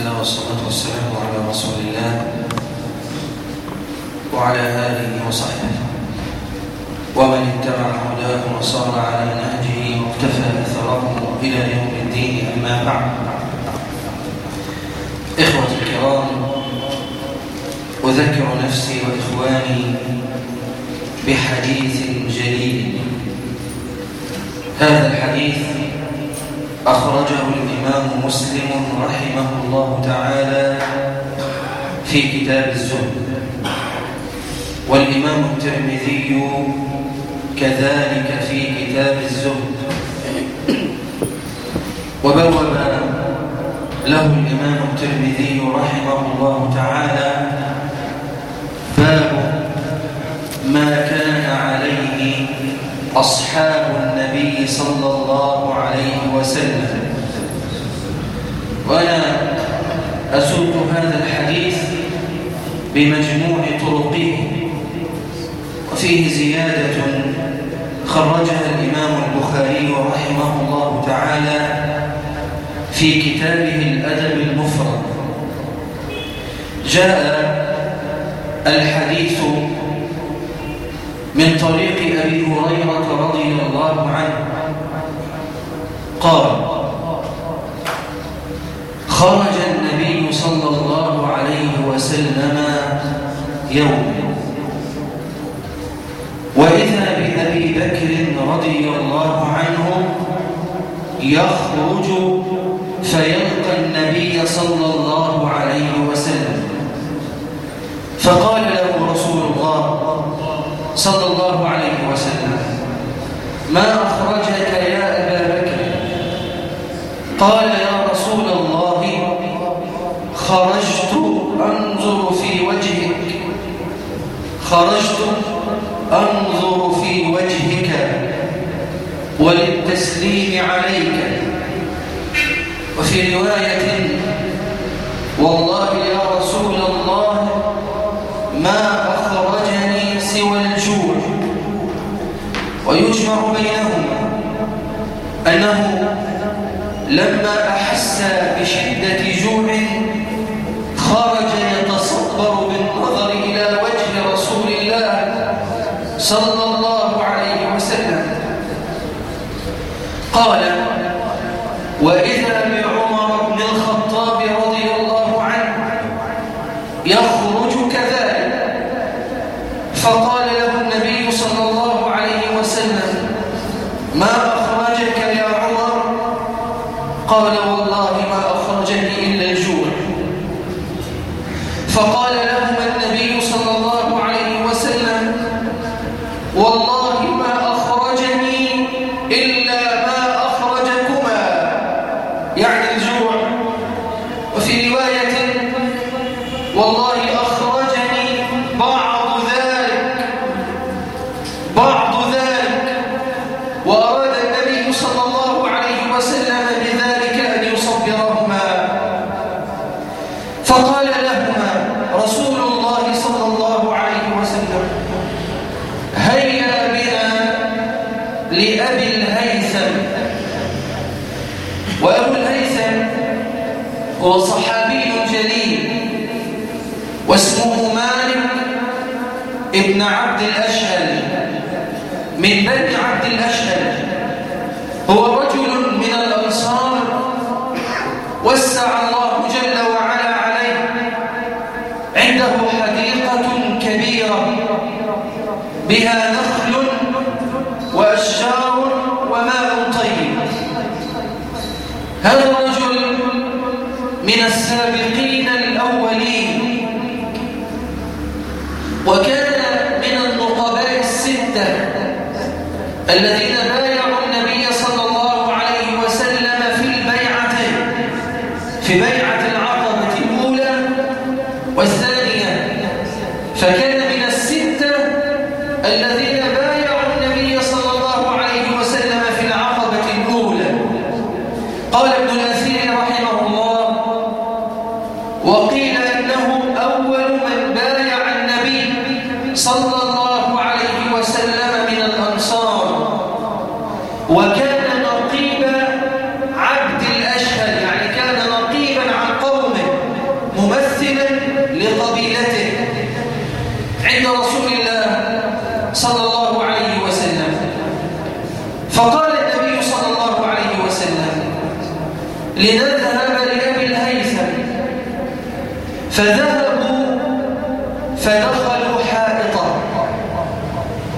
الله والصلاة والسلام على رسول الله وعلى آله وصحبه. ومن اتبع هداه وصار على نهجه واقتفى أثره إلى يوم الدين أما بعد. إخوة الكرام أذكر نفسي وإخواني بحديث جليل. هذا الحديث أخرجه الإمام مسلم رحمه الله تعالى في كتاب الزهد. والإمام الترمذي كذلك في كتاب الزهد. وبوب له الإمام الترمذي رحمه الله تعالى باب ما كان عليه أصحاب النبي صلى الله عليه وسلم. وأنا أسوق هذا الحديث بمجموع طرقه وفيه زيادة خرجها الإمام البخاري رحمه الله تعالى في كتابه الأدب المفرد. جاء الحديث من طريق أبي هريرة رضي الله عنه. قال خرج النبي صلى الله عليه وسلم يوم. وإذا بأبي بكر رضي الله عنه يخرج فيلقى النبي صلى الله عليه وسلم. فقال صلى الله عليه وسلم. ما أخرجك يا أبا بكر؟ قال يا رسول الله خرجت أنظر في وجهك. خرجت أنظر في وجهك وللتسليم عليك. وفي رواية والله يا رسول الله ما ويجمع بينهما أنه لما أحس بشدة جوع خرج يتصبر بالنظر إلى وجه رسول الله صلى الله عليه وسلم. قال وإذا بعمر بن الخطاب رضي الله عنه يخرج كذلك فقال له النبي صلى الله عليه وسلم ما أخرجك يا عمر قال والله ما أخرجني إلا الجوع فقال لهما النبي صلى الله عليه وسلم والله ما أخرجني إلا ما أخرجكما يعني الجوع وفي رواية والله أخرجني بعض ذلك بعض ذلك وأراد النبي صلى الله عليه وسلم بذلك أن يصبرهما فقال لهما رسول الله صلى الله عليه وسلم هيا بنا لأبي الهيثم وأبو الهيثم هو صحابي جليل واسمه مالك ابن عبد الأشهل من بني عبد الأشهل. هو رجل من الأنصار وسع الله جل وعلا عليه. عنده حديقة كبيرة بها من السابقين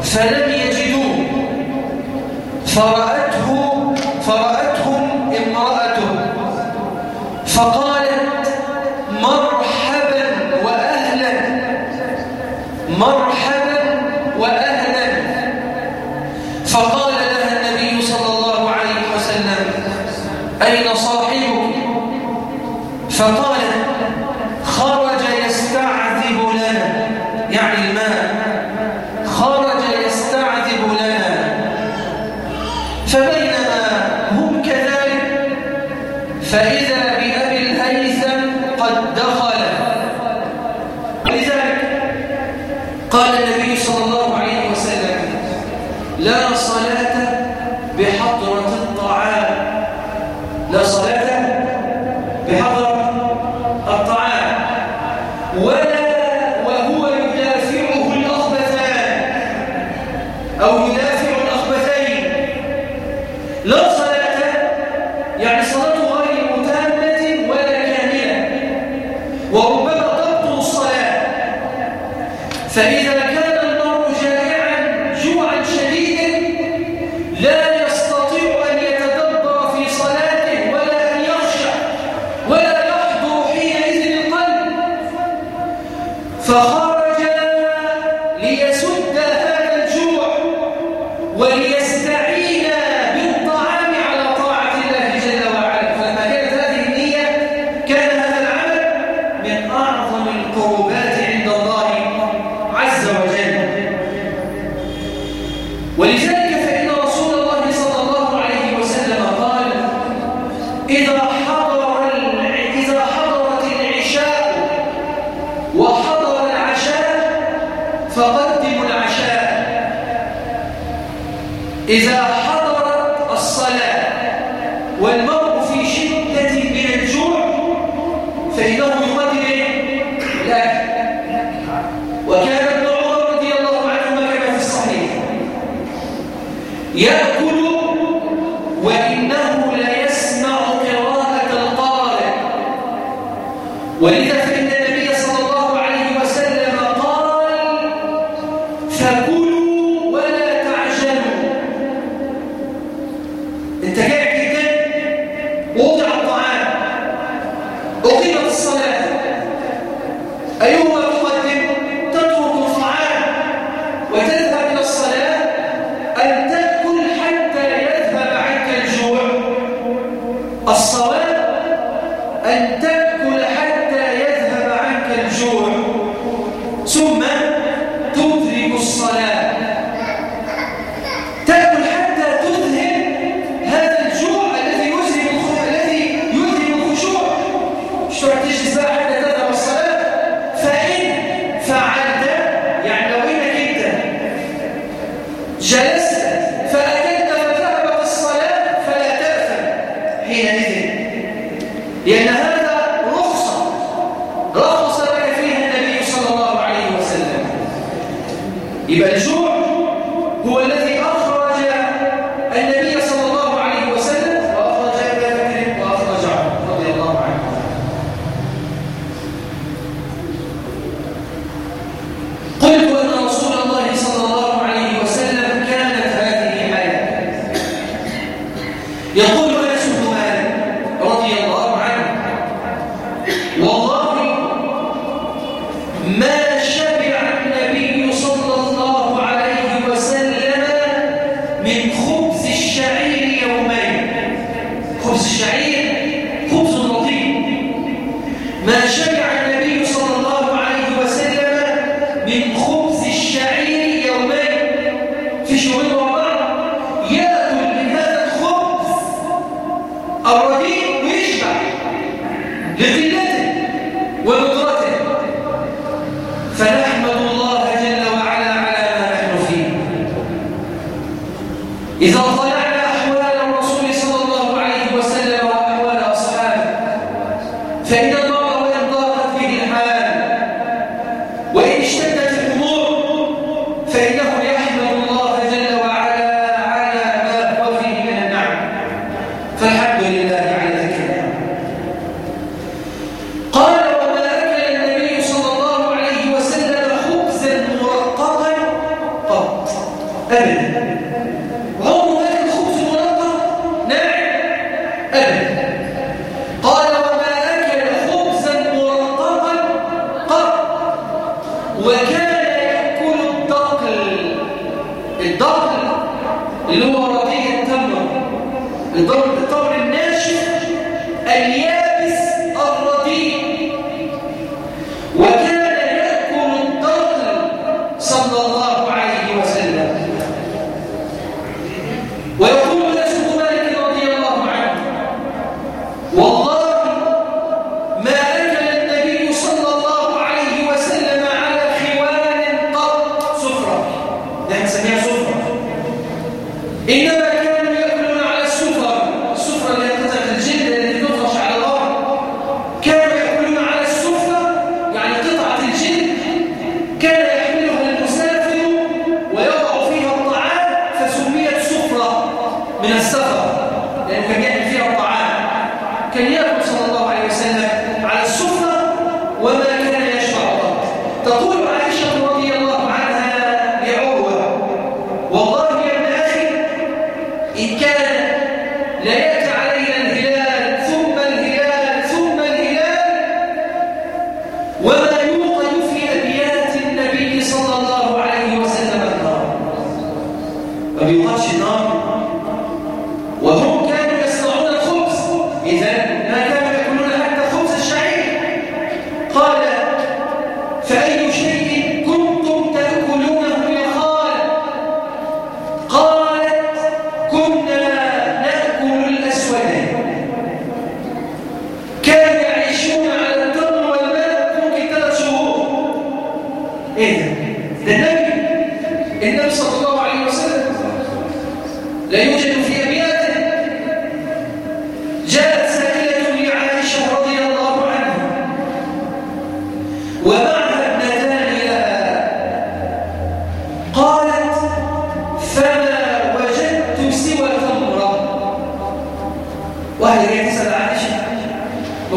فلم يجدوه. فرأته فرأتهم امرأته. فقالت مرحبا وأهلا. مرحبا وأهلا. فقال لها النبي صلى الله عليه وسلم أين صاحبك؟ فقالت إذا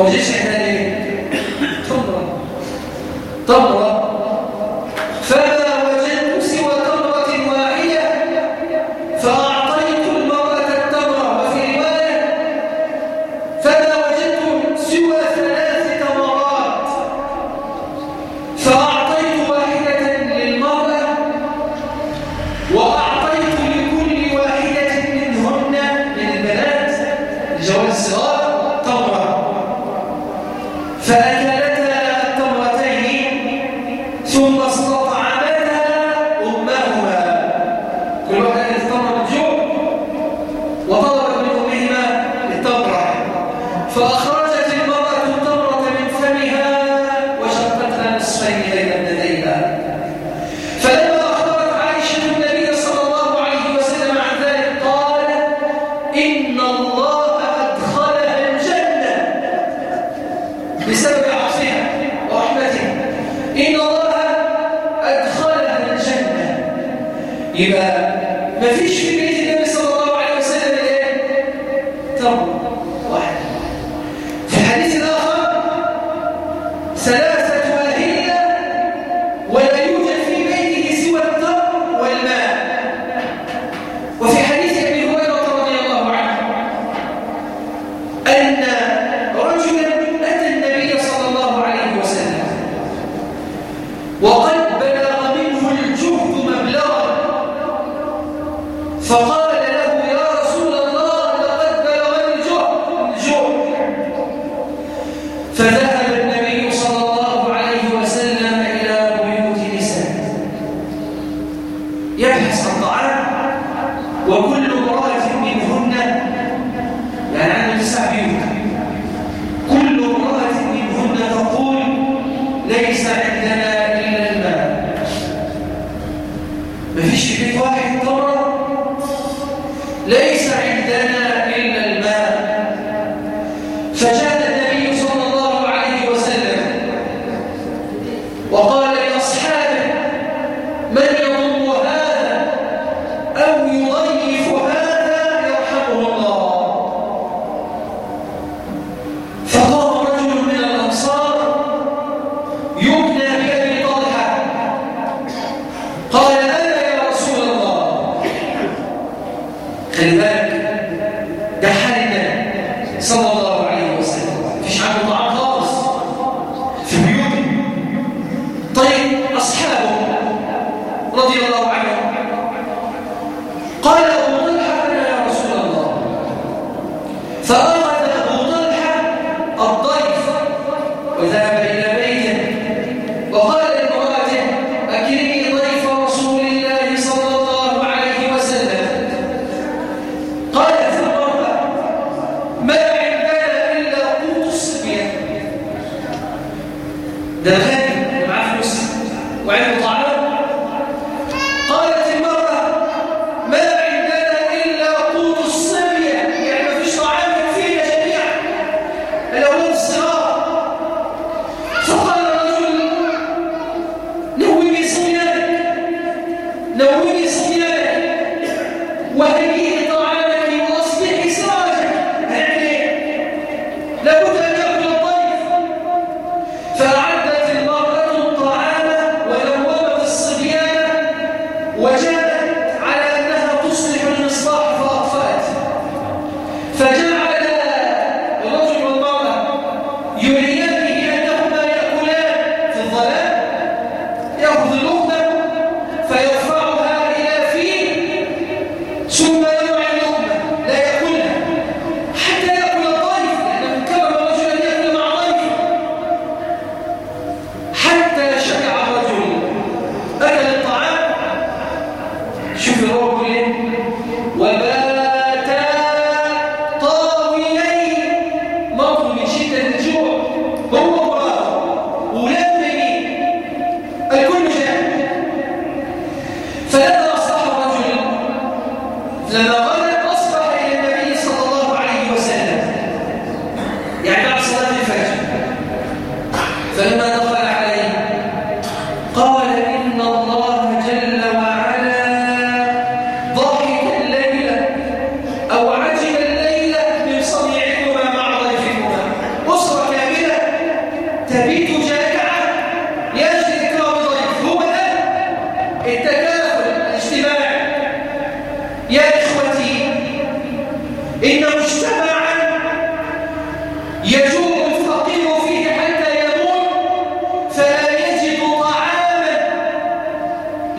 خلي بالك ده حال النبي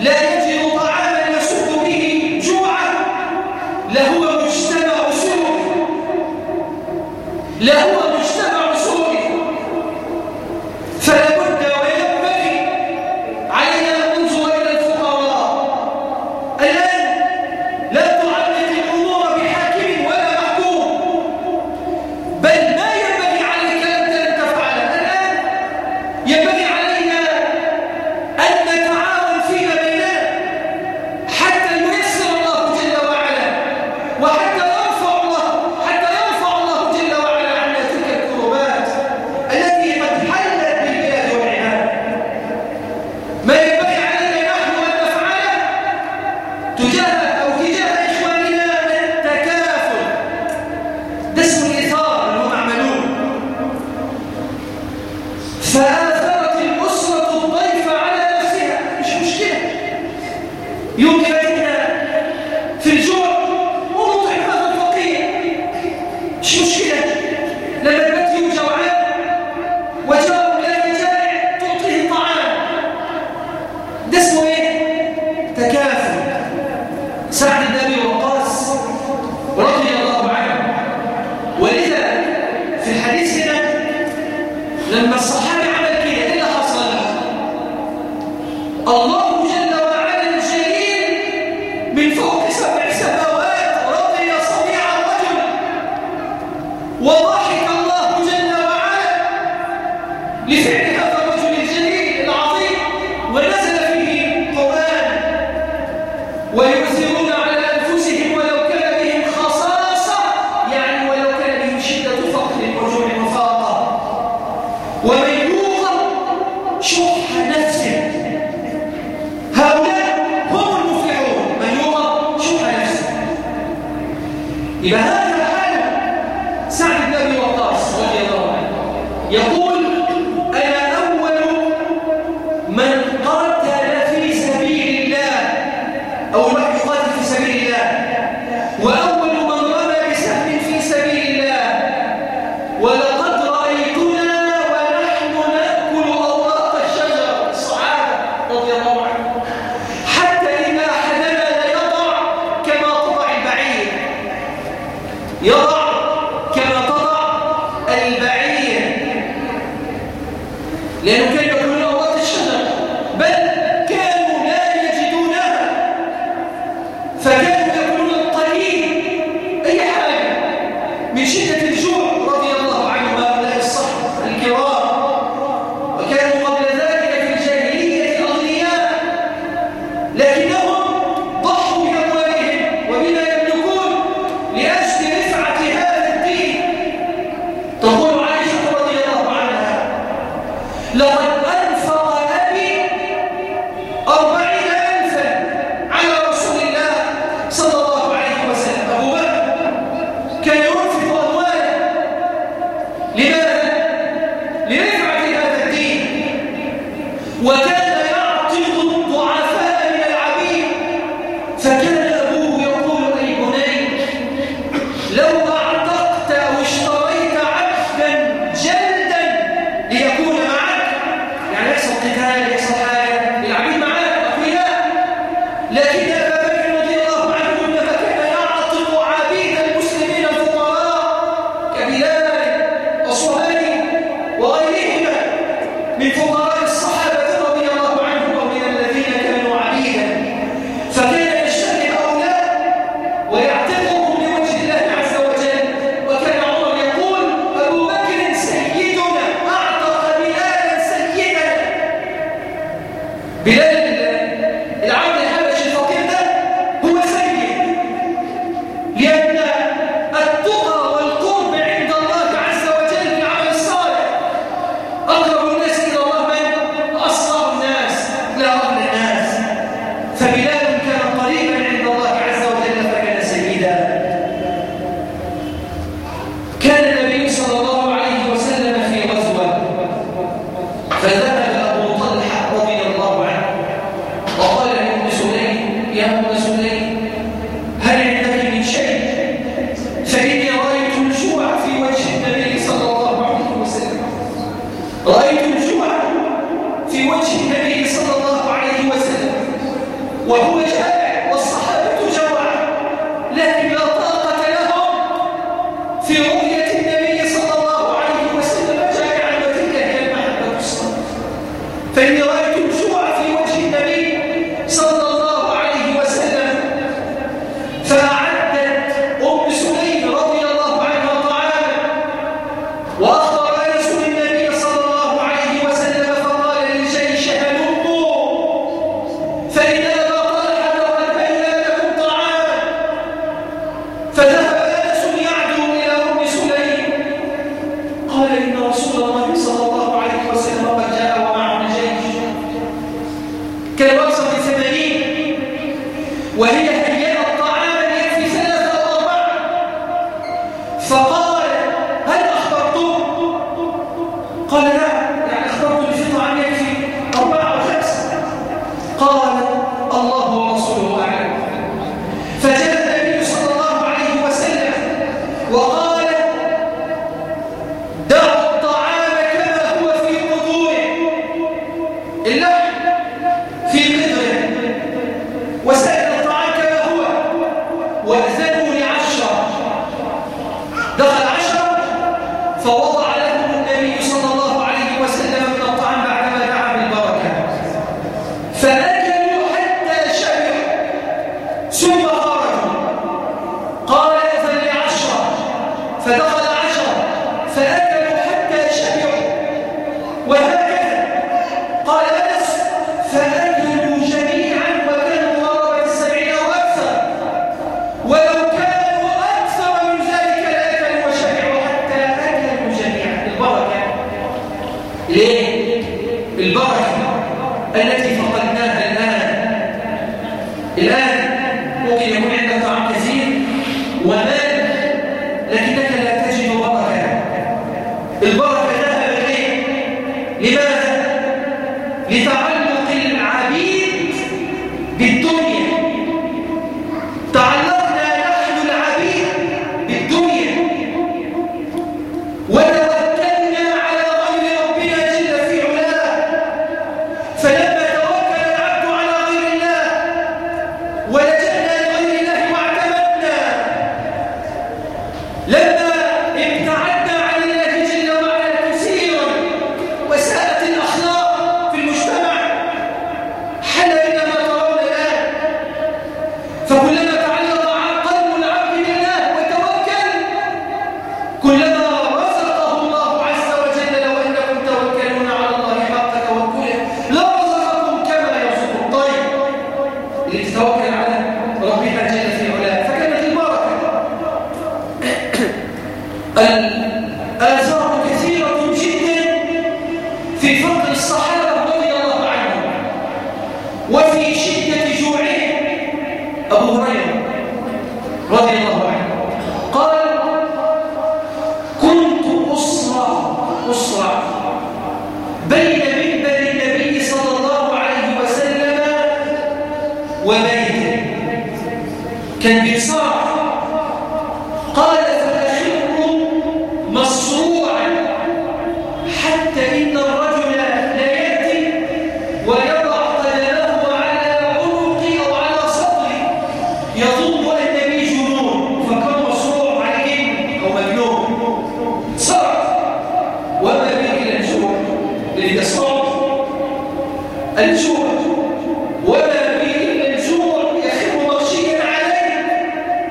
Let's.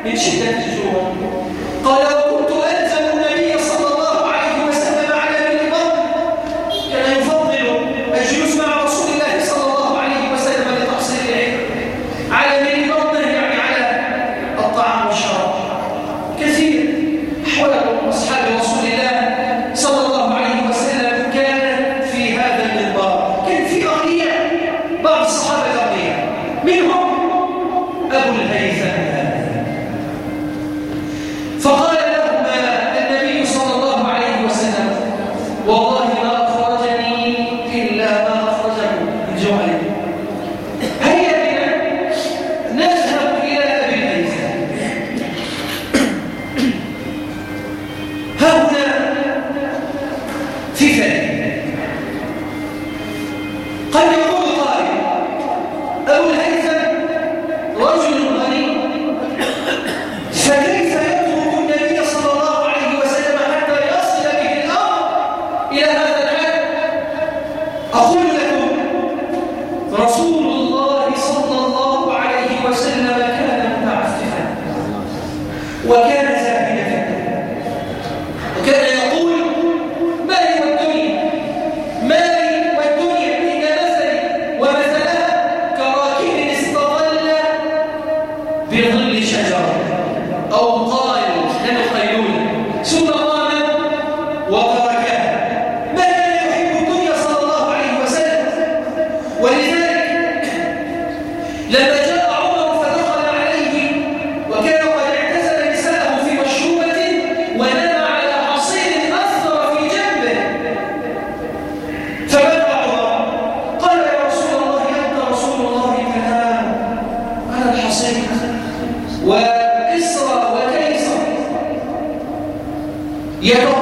你潜在指数？高腰。وكسرى وكيسر. يتوقع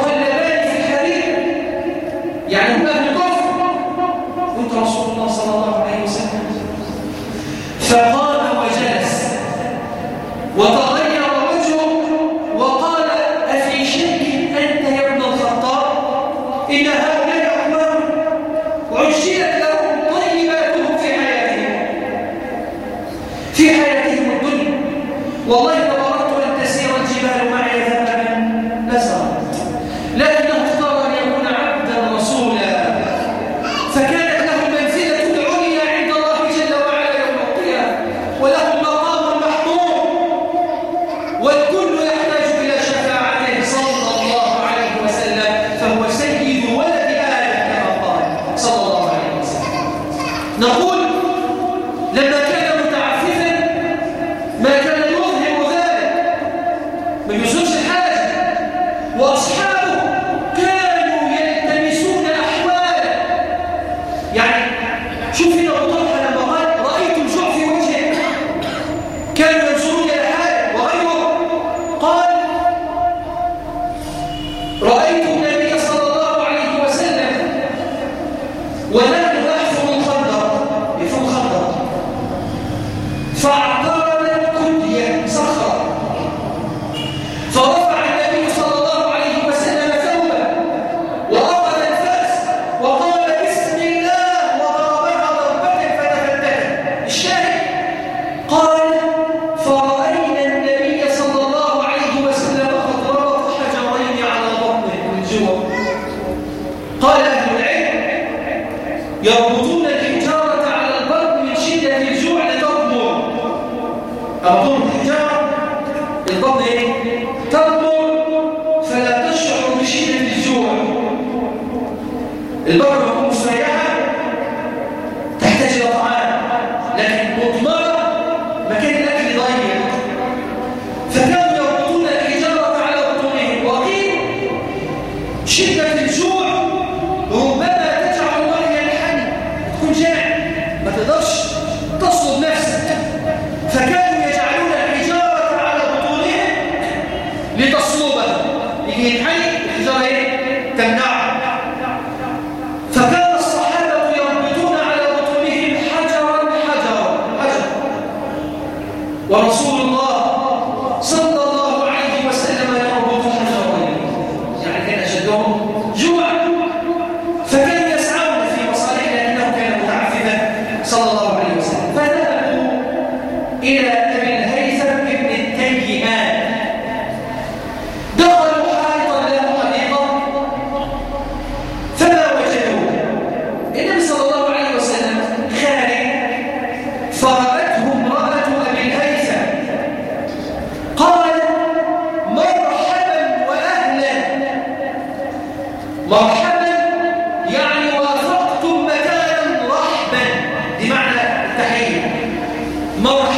مرحبا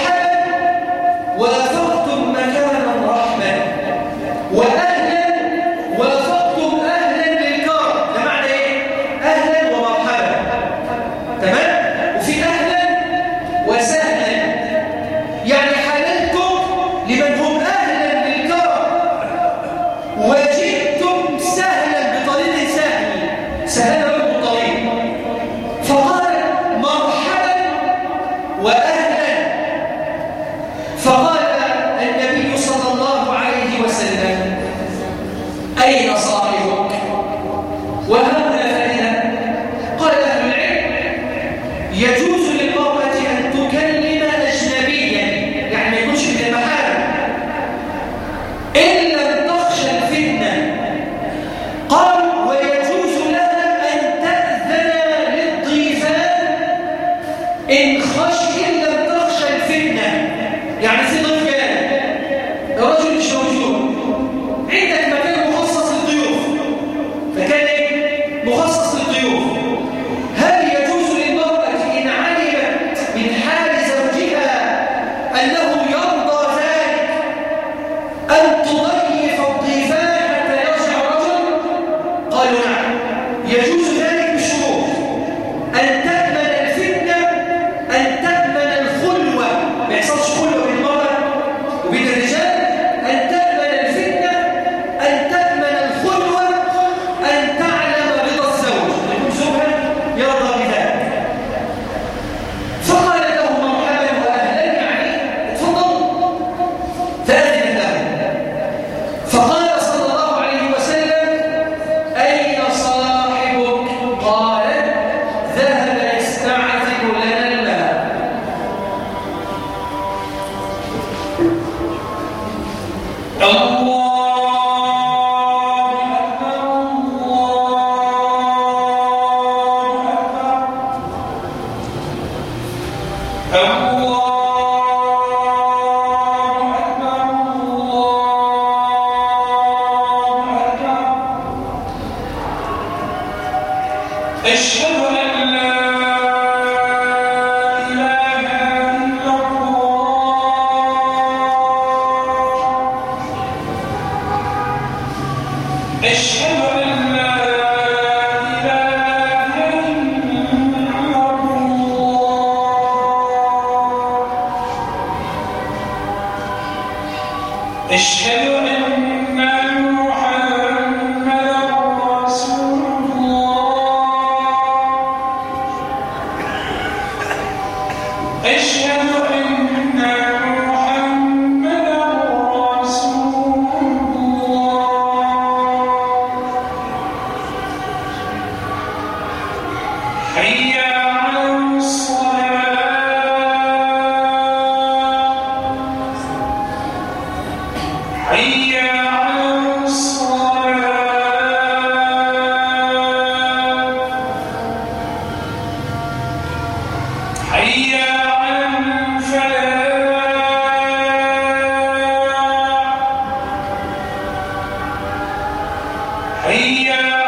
Maria.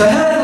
فهذا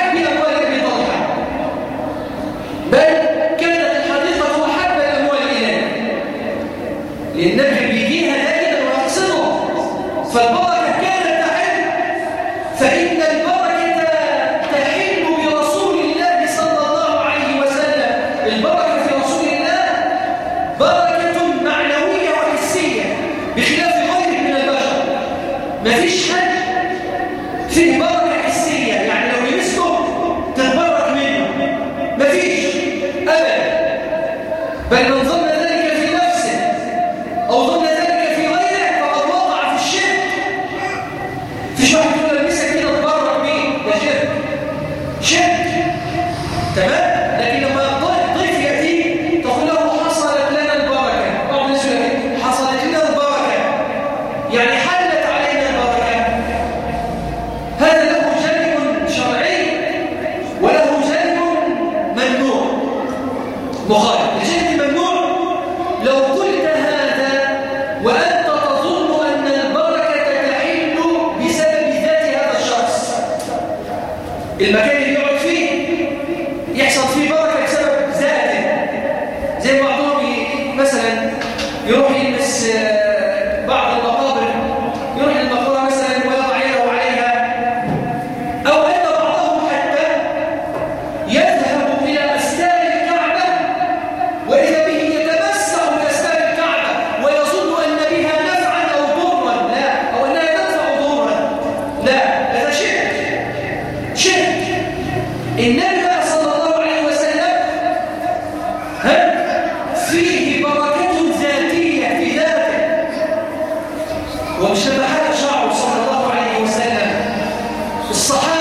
happy about فيه بركة ذاتية في ذاته. ومشبهها شعره صلى الله عليه وسلم. الصحابة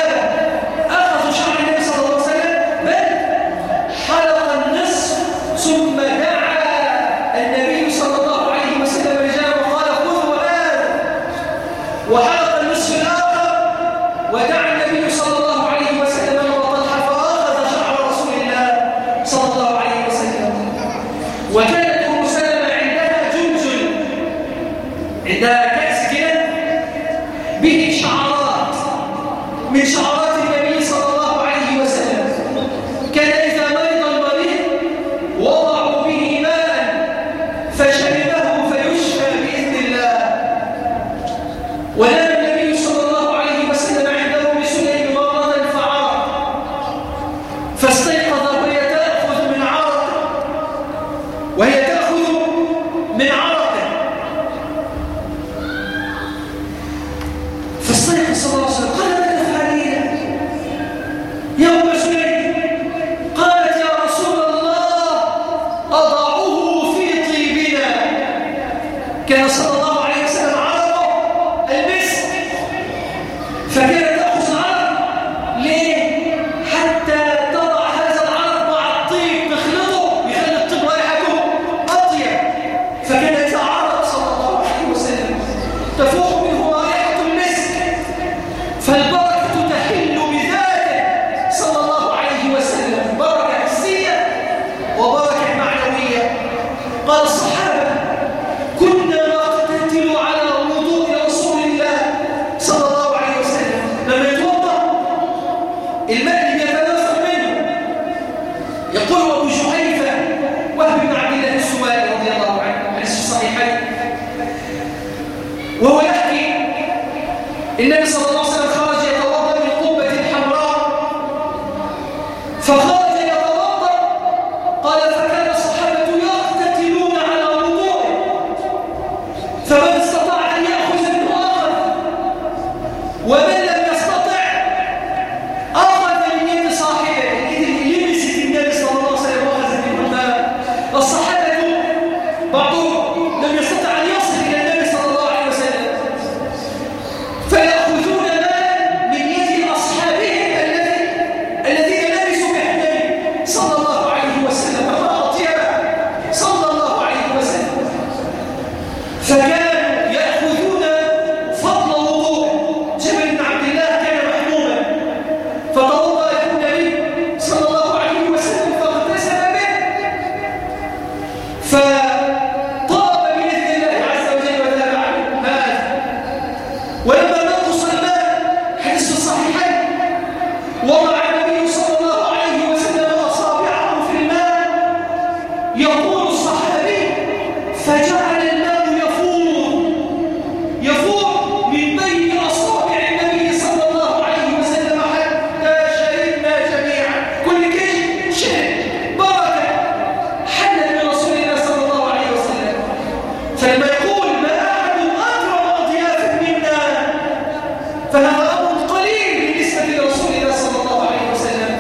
فهذا أمر قليل بالنسبة للرسول الله صلى الله عليه وسلم.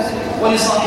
ولصحابه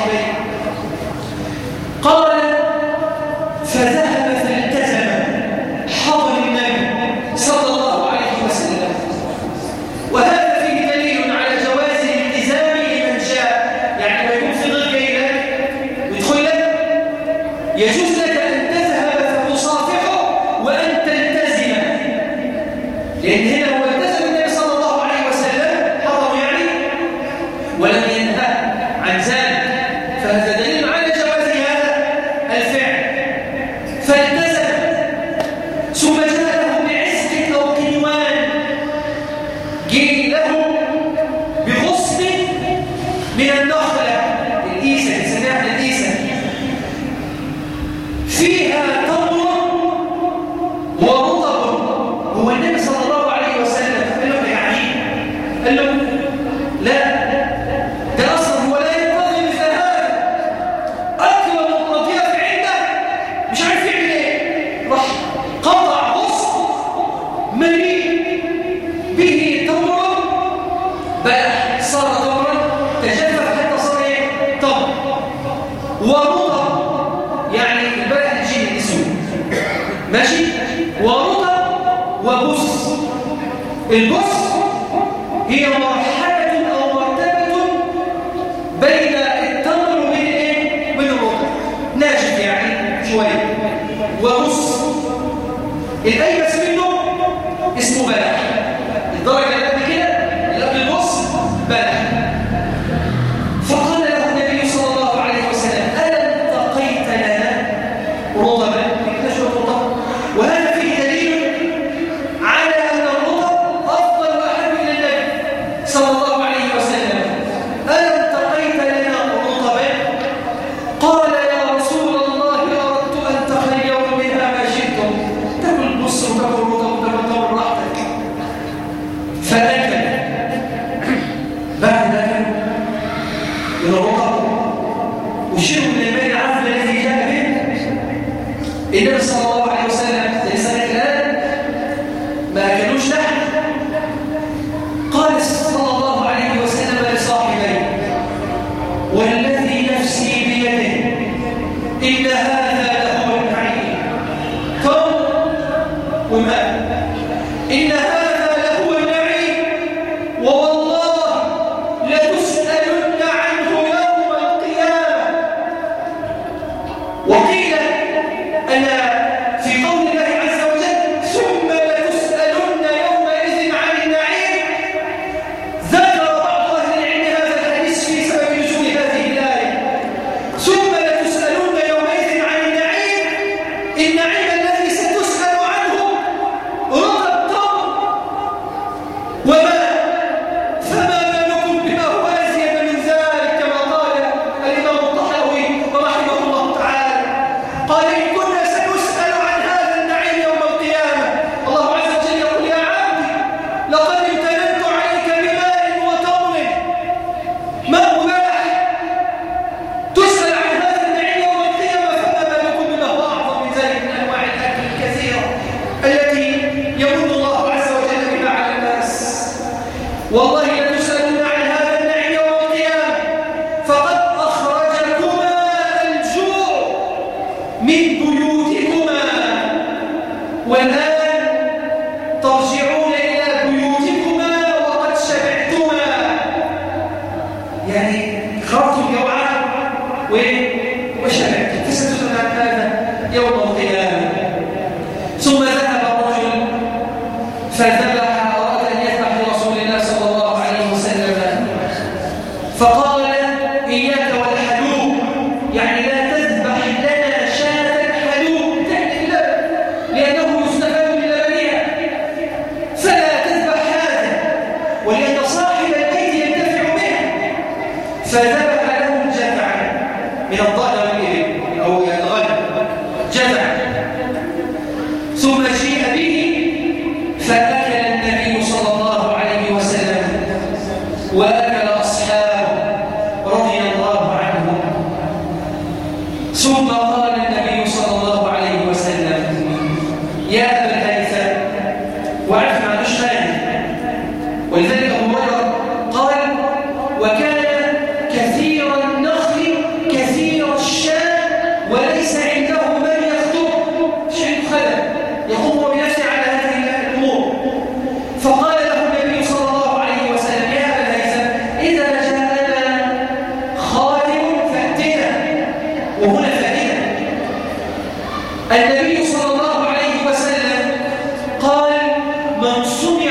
我们。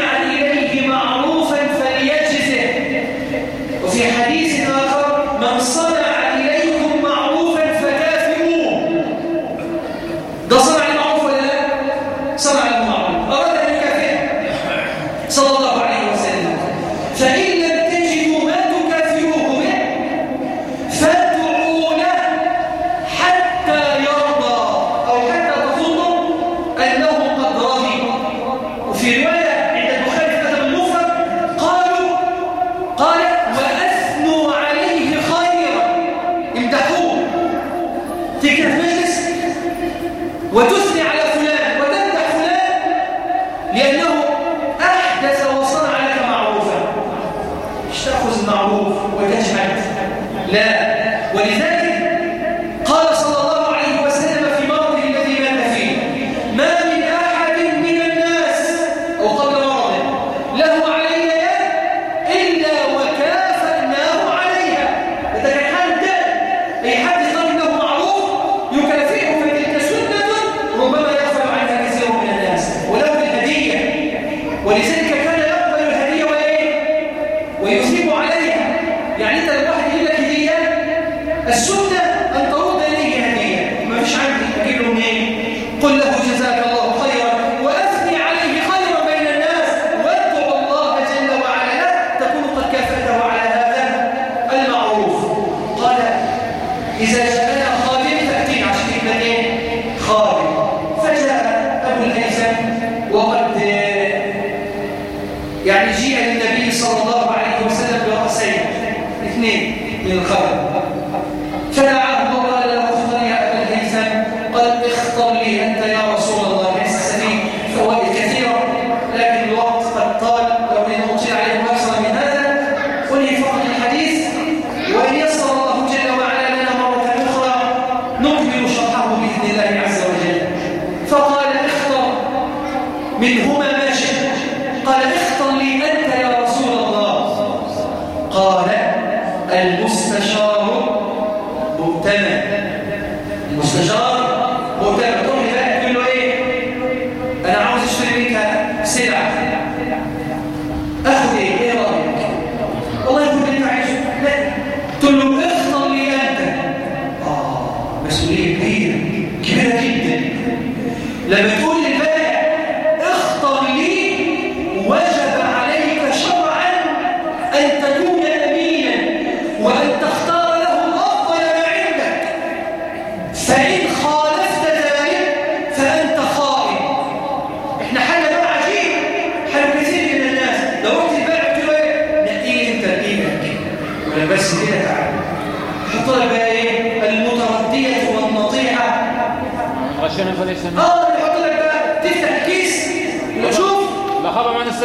이렇게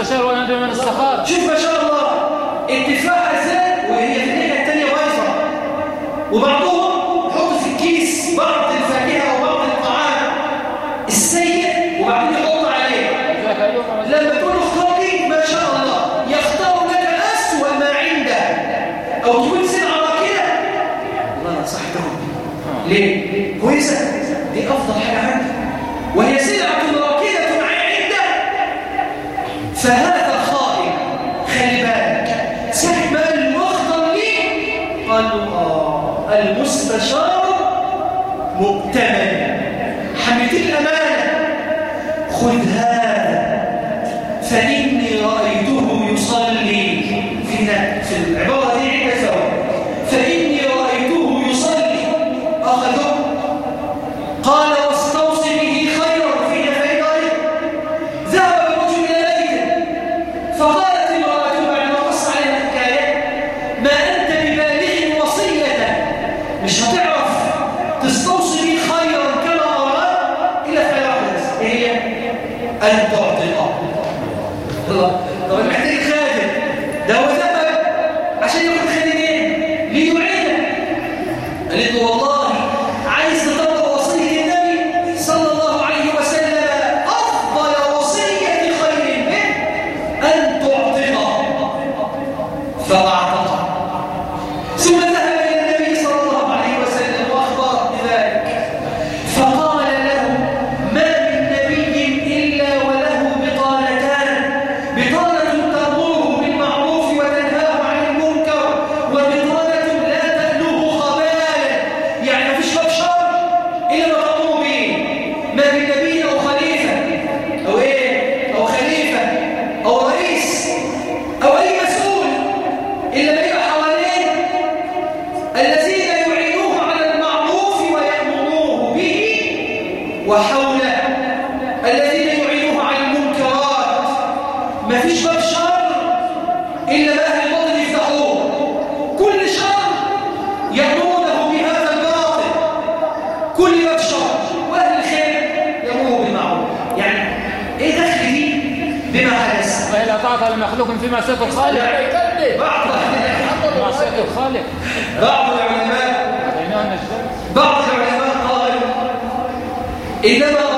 البشر وندعو من السخاء شوف ما شاء الله اتفاق زاد وهي في الناحية التانية بايظة. وبعضهم حط في الكيس بعض الفاكهة وبعض الطعام السيء وبعدين يحط عليه. لما تكون اخلاقي ما شاء الله يختار لك أسوأ ما عنده. أو تكون سلعة كده. الله صاحبهم آه. ليه؟ كويسة. دي أفضل حاجة عندي. وهي سلعة الله. فهذا خائن خلي بالك سحب المخضر ليه؟ قالوا آه المستشار مؤتمن. حميتين الأمانة خذ هذا فإني رأيته يصلي. في في العبارة وحوله الذين يعينوه عن المنكرات. ما فيش باب شر إلا كل شر بهذا الباطل. كل باب شر. وأهل الخير يعني إيه بما حدث؟ لمخلوق الخالق. بعض بعض العلماء Either